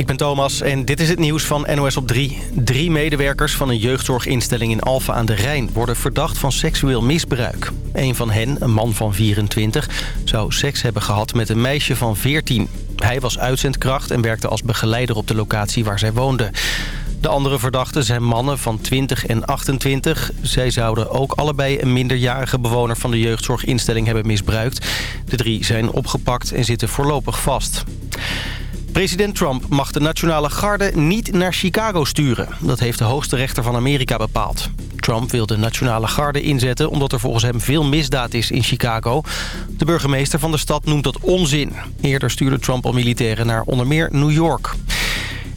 ik ben Thomas en dit is het nieuws van NOS op 3. Drie medewerkers van een jeugdzorginstelling in Alphen aan de Rijn... worden verdacht van seksueel misbruik. Een van hen, een man van 24, zou seks hebben gehad met een meisje van 14. Hij was uitzendkracht en werkte als begeleider op de locatie waar zij woonde. De andere verdachten zijn mannen van 20 en 28. Zij zouden ook allebei een minderjarige bewoner van de jeugdzorginstelling hebben misbruikt. De drie zijn opgepakt en zitten voorlopig vast. President Trump mag de Nationale Garde niet naar Chicago sturen. Dat heeft de hoogste rechter van Amerika bepaald. Trump wil de Nationale Garde inzetten omdat er volgens hem veel misdaad is in Chicago. De burgemeester van de stad noemt dat onzin. Eerder stuurde Trump al militairen naar onder meer New York.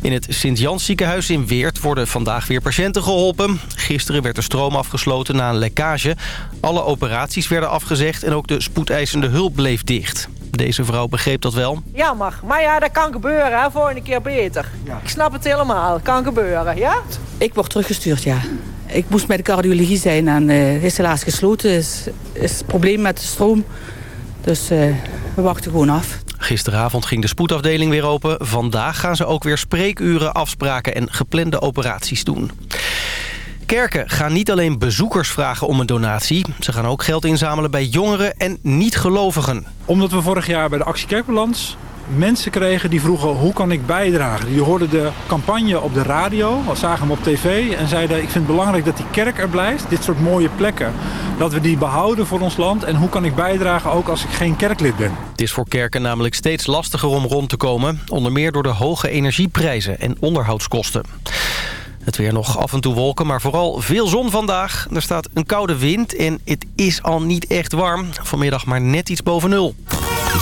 In het Sint-Jans ziekenhuis in Weert worden vandaag weer patiënten geholpen. Gisteren werd de stroom afgesloten na een lekkage. Alle operaties werden afgezegd en ook de spoedeisende hulp bleef dicht. Deze vrouw begreep dat wel. Ja, mag. Maar ja, dat kan gebeuren, hè. Volgende keer beter. Ik snap het helemaal. Kan gebeuren, ja? Ik word teruggestuurd, ja. Ik moest bij de cardiologie zijn en uh, is helaas gesloten. Is, is een probleem met de stroom. Dus uh, we wachten gewoon af. Gisteravond ging de spoedafdeling weer open. Vandaag gaan ze ook weer spreekuren, afspraken en geplande operaties doen. Kerken gaan niet alleen bezoekers vragen om een donatie. Ze gaan ook geld inzamelen bij jongeren en niet-gelovigen. Omdat we vorig jaar bij de Actie Kerkbalans mensen kregen die vroegen hoe kan ik bijdragen. Die hoorden de campagne op de radio, zagen hem op tv en zeiden ik vind het belangrijk dat die kerk er blijft. Dit soort mooie plekken, dat we die behouden voor ons land. En hoe kan ik bijdragen ook als ik geen kerklid ben. Het is voor kerken namelijk steeds lastiger om rond te komen. Onder meer door de hoge energieprijzen en onderhoudskosten. Het weer nog af en toe wolken, maar vooral veel zon vandaag. Er staat een koude wind en het is al niet echt warm. Vanmiddag maar net iets boven nul.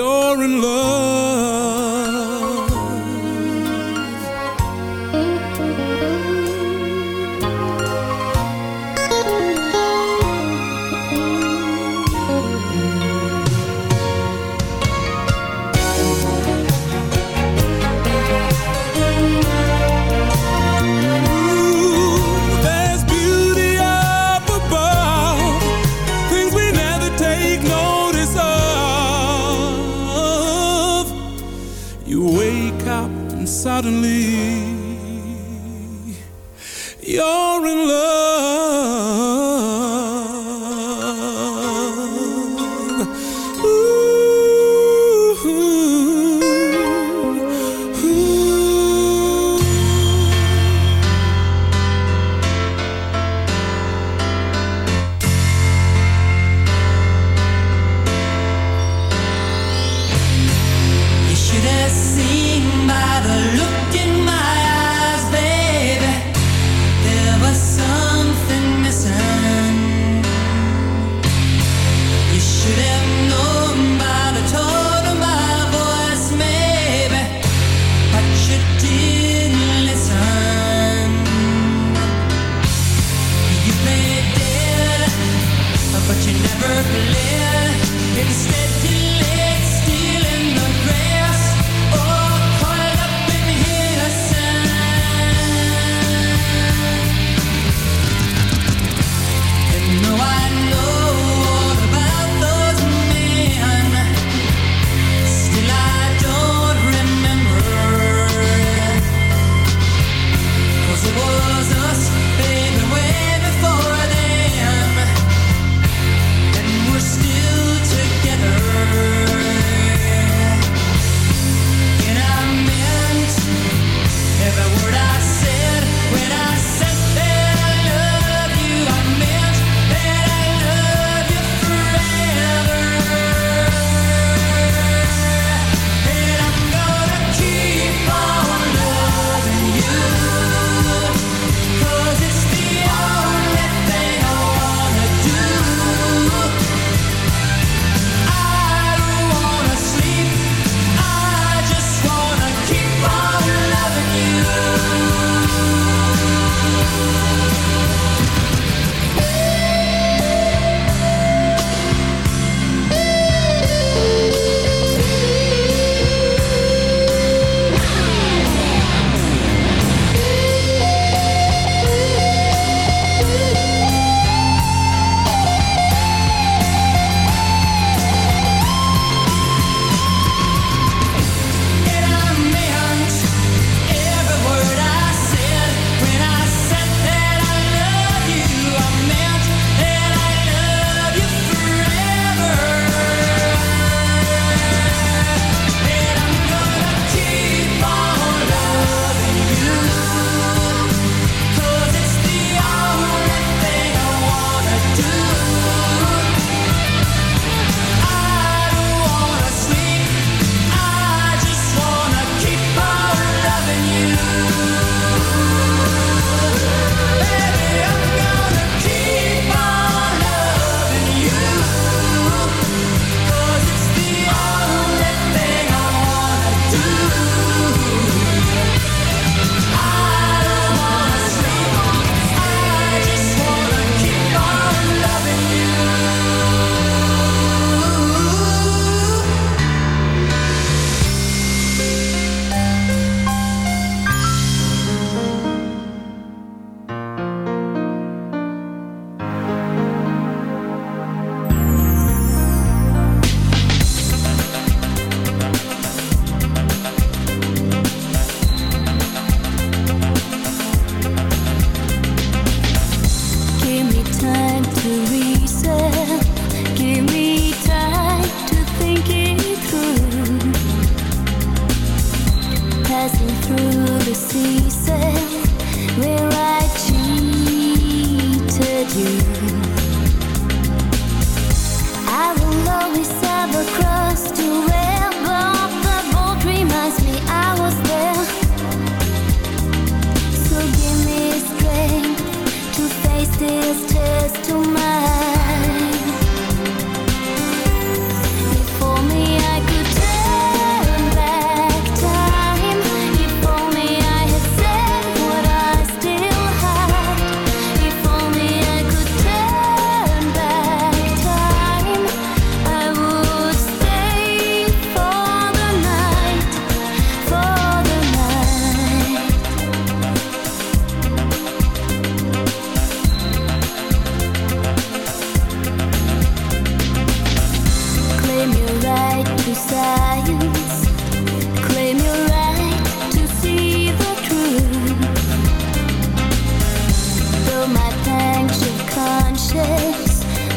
you're in love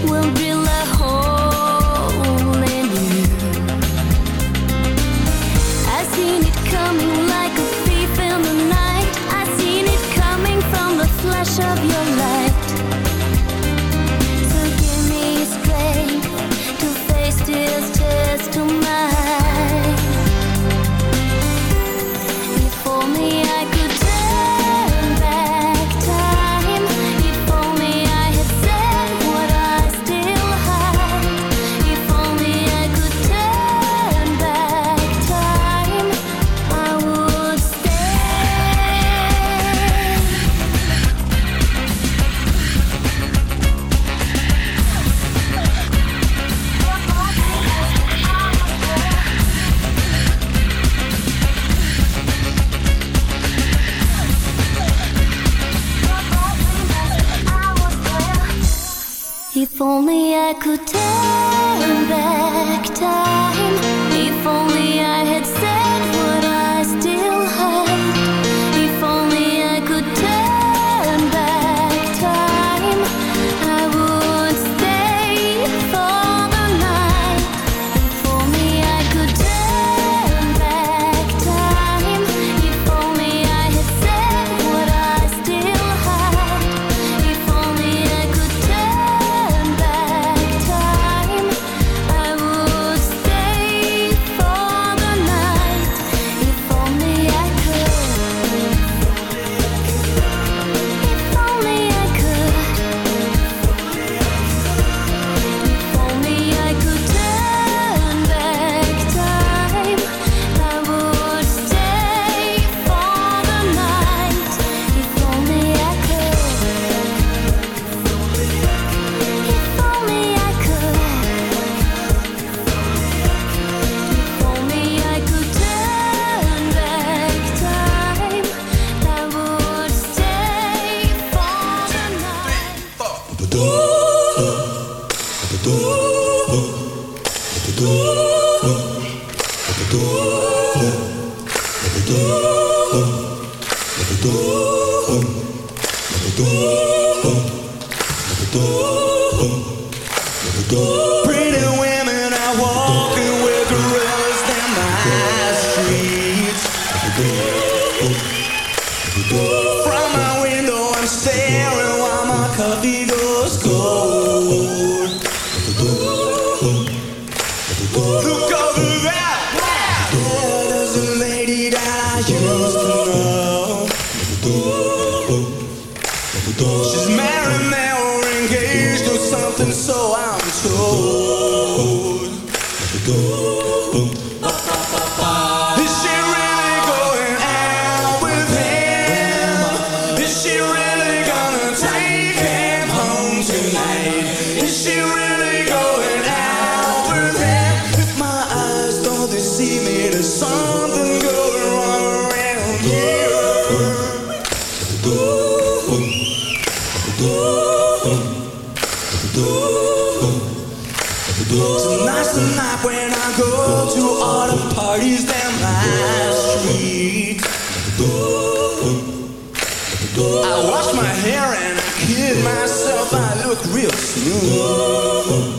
will drill a hole Look real smooth.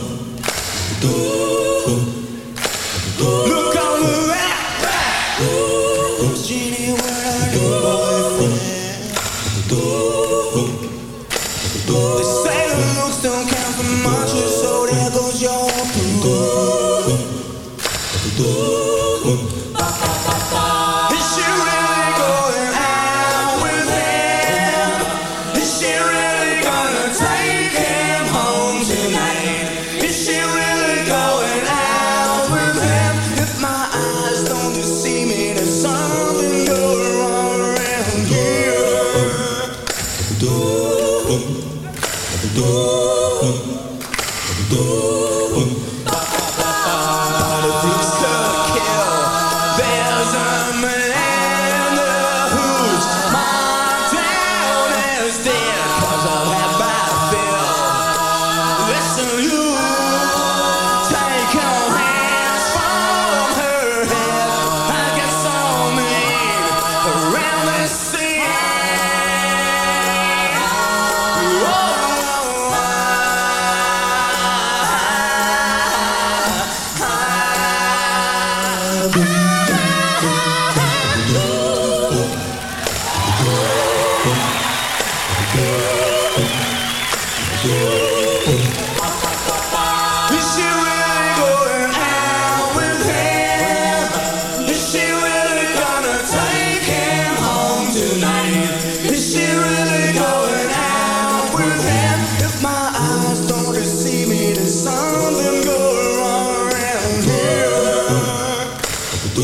Do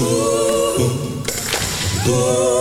Ooh.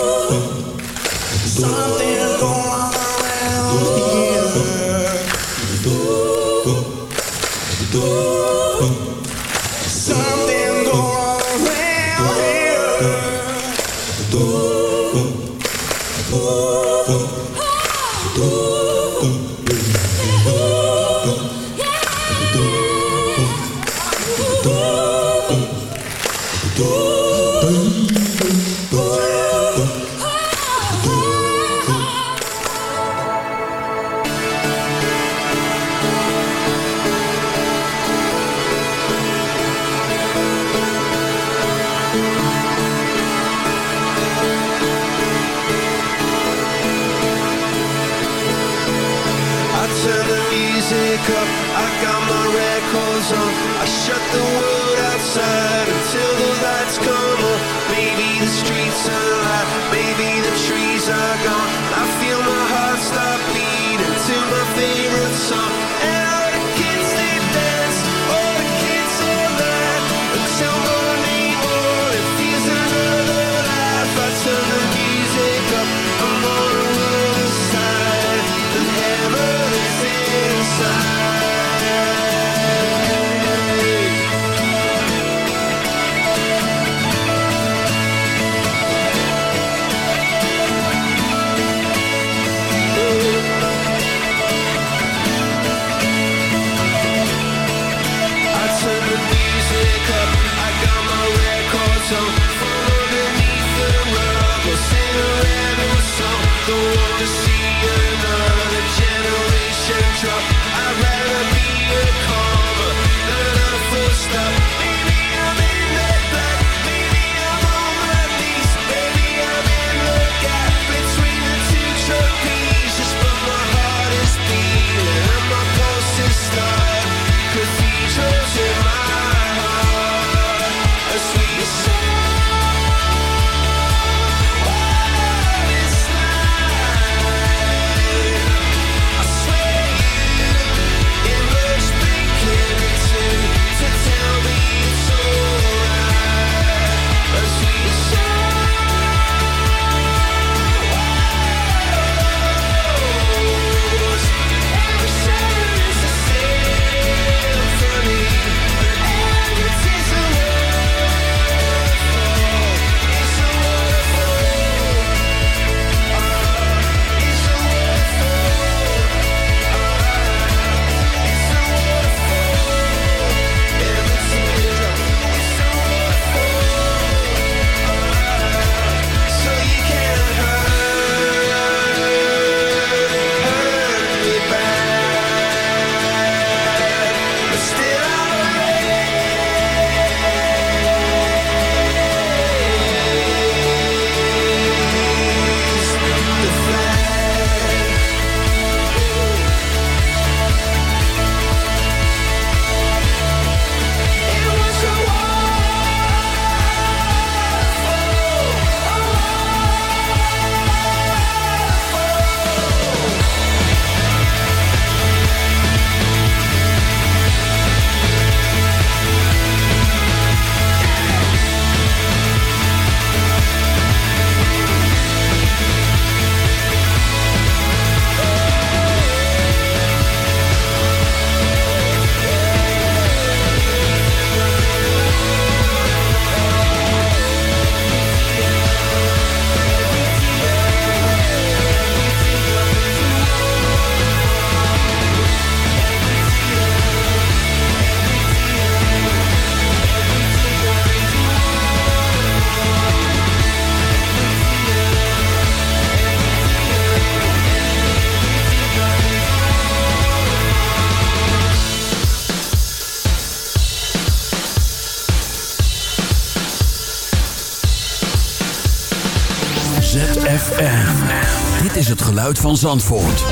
Van Zandvoort.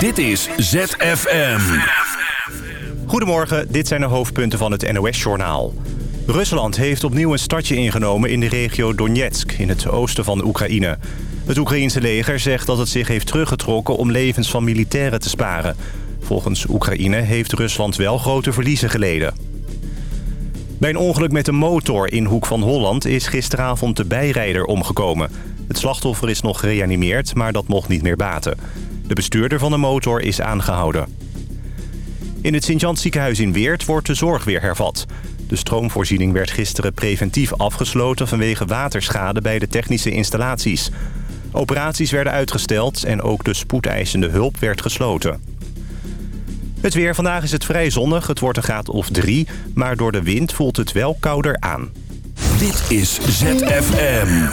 Dit is ZFM. Goedemorgen, dit zijn de hoofdpunten van het NOS-journaal. Rusland heeft opnieuw een stadje ingenomen in de regio Donetsk... in het oosten van Oekraïne. Het Oekraïense leger zegt dat het zich heeft teruggetrokken... om levens van militairen te sparen. Volgens Oekraïne heeft Rusland wel grote verliezen geleden. Bij een ongeluk met een motor in Hoek van Holland... is gisteravond de bijrijder omgekomen. Het slachtoffer is nog gereanimeerd, maar dat mocht niet meer baten. De bestuurder van de motor is aangehouden. In het Sint-Jans ziekenhuis in Weert wordt de zorg weer hervat. De stroomvoorziening werd gisteren preventief afgesloten... vanwege waterschade bij de technische installaties. Operaties werden uitgesteld en ook de spoedeisende hulp werd gesloten. Het weer. Vandaag is het vrij zonnig. Het wordt een graad of drie. Maar door de wind voelt het wel kouder aan. Dit is ZFM.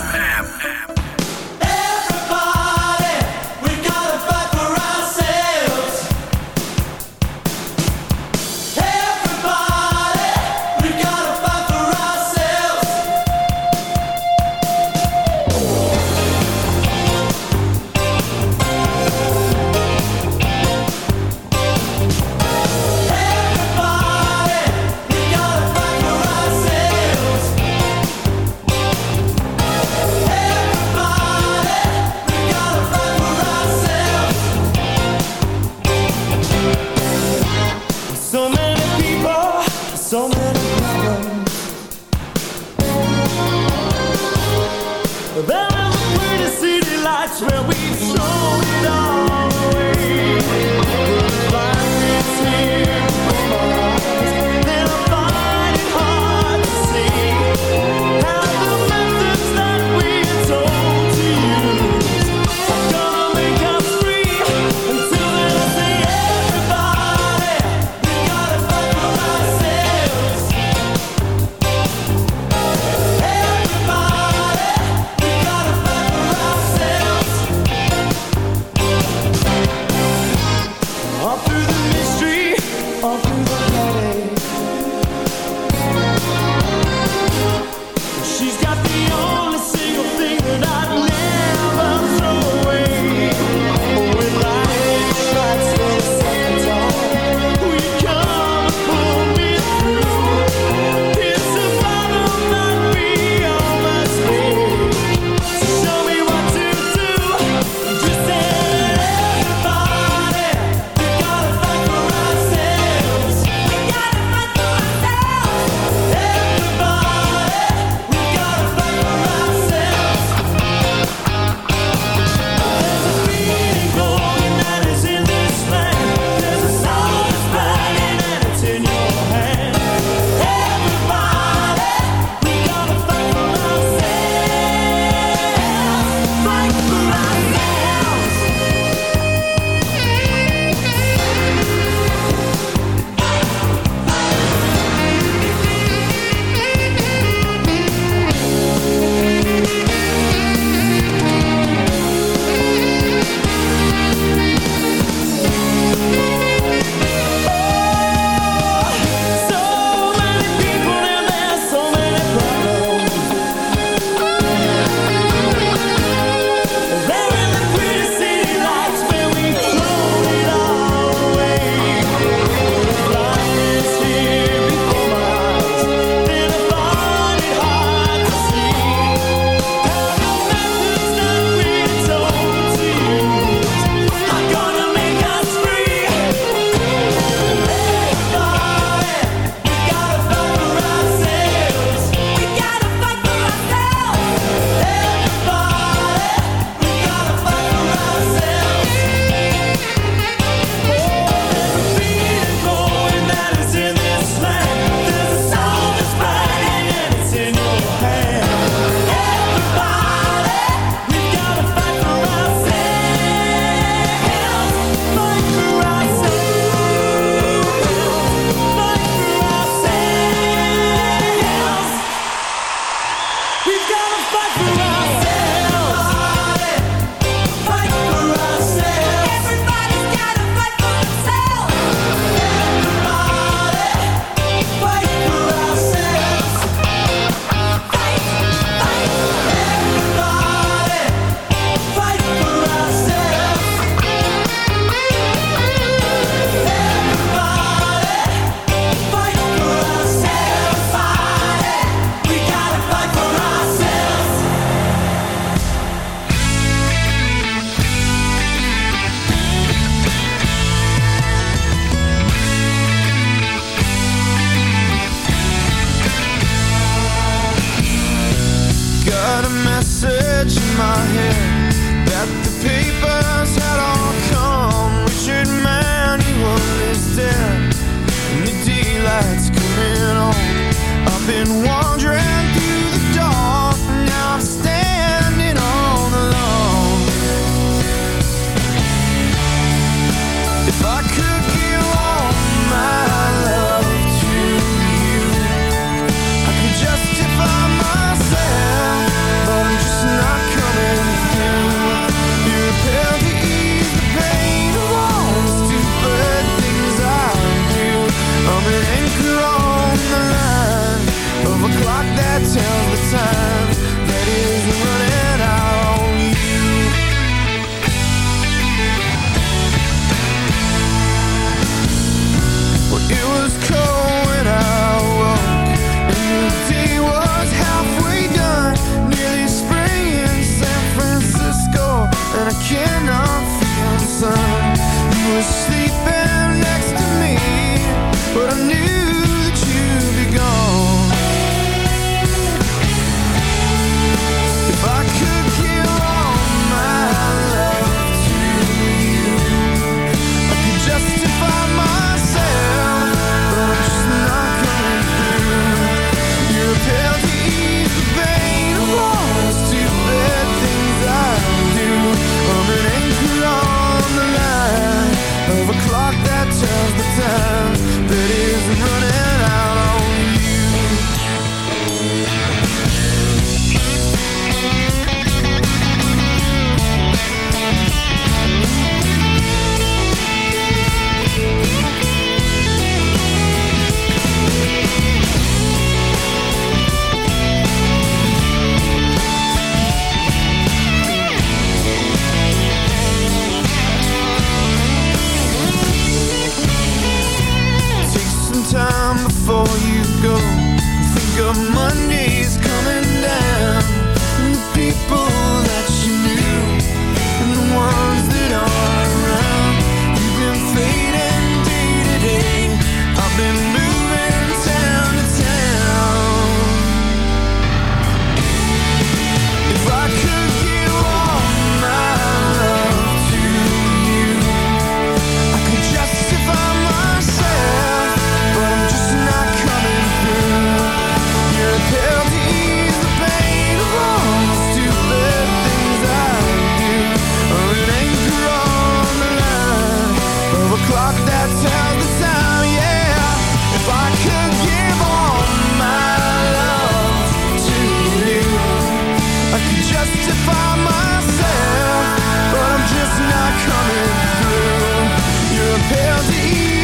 fails to.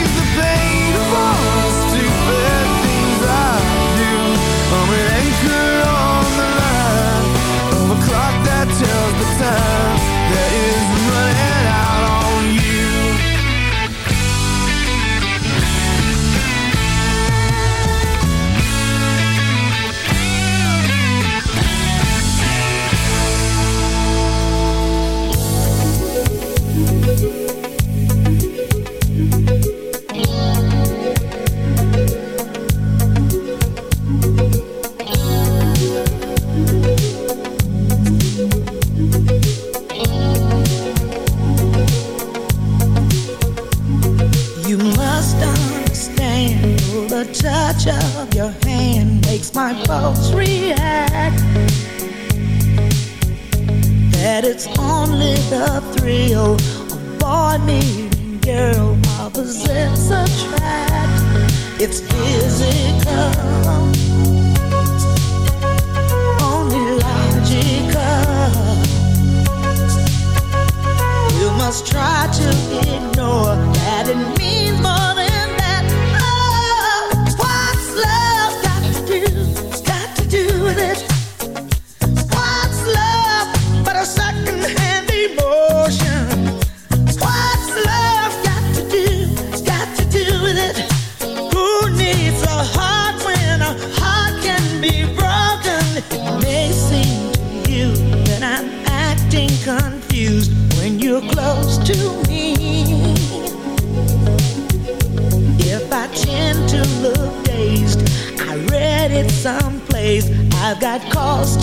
thrill.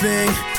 twee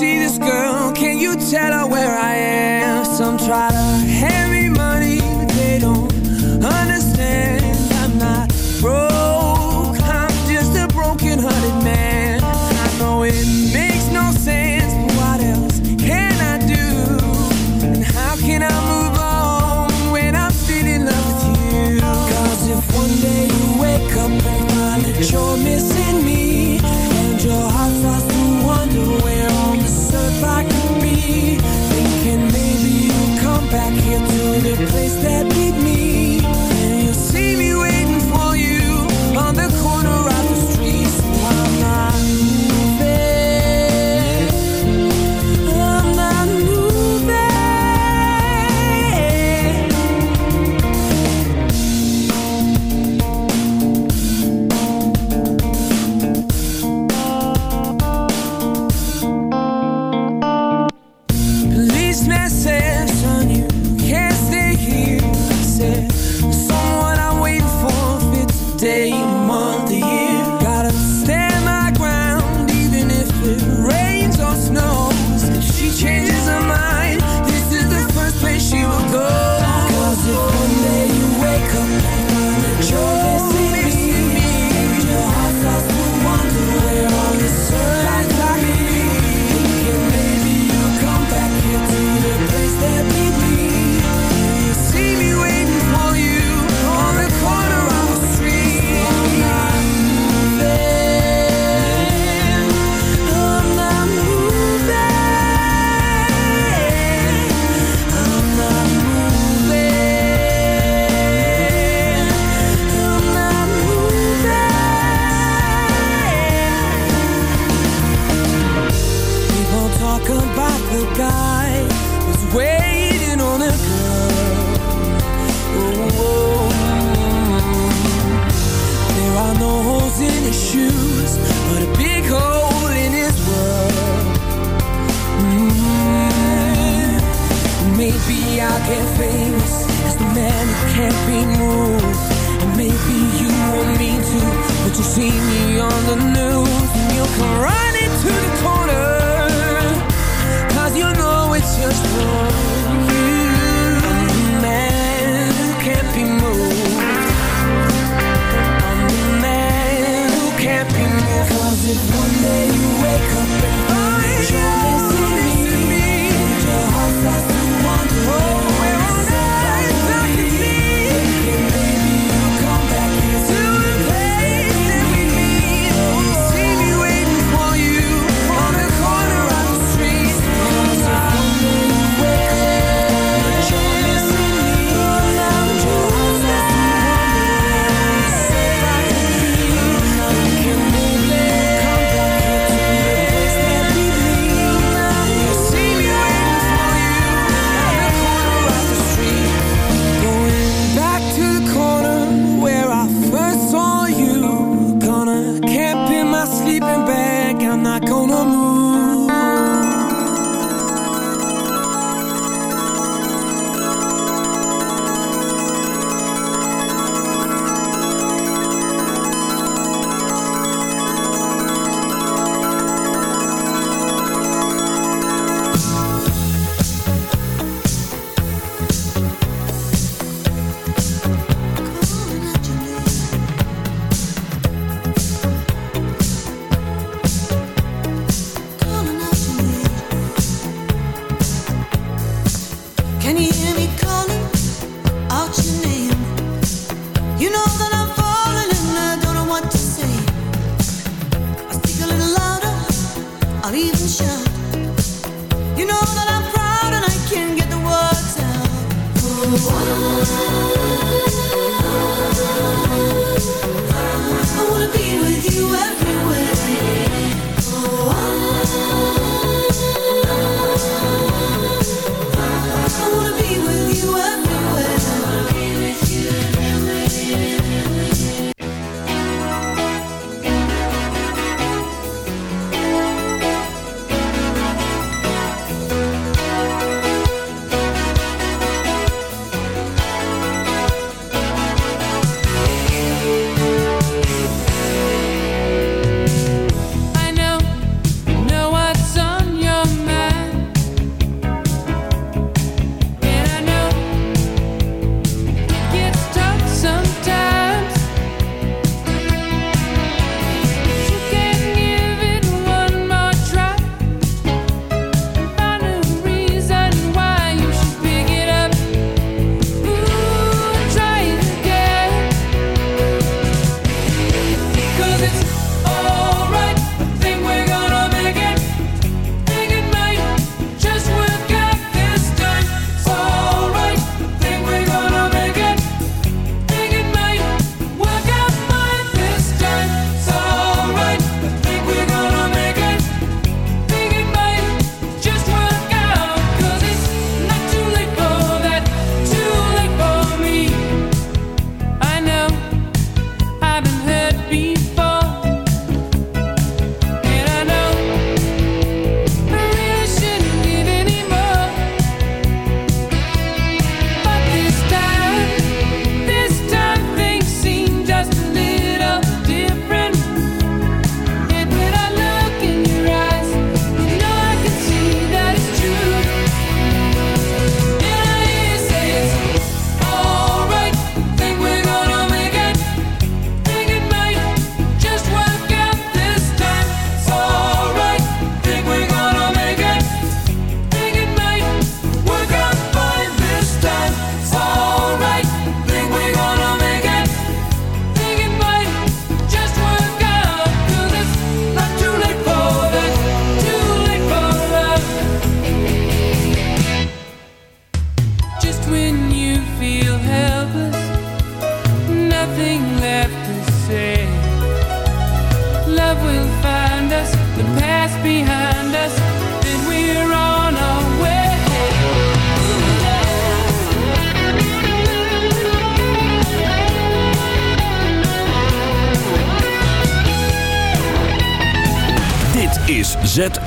see this girl, can you tell her where I am? Some try to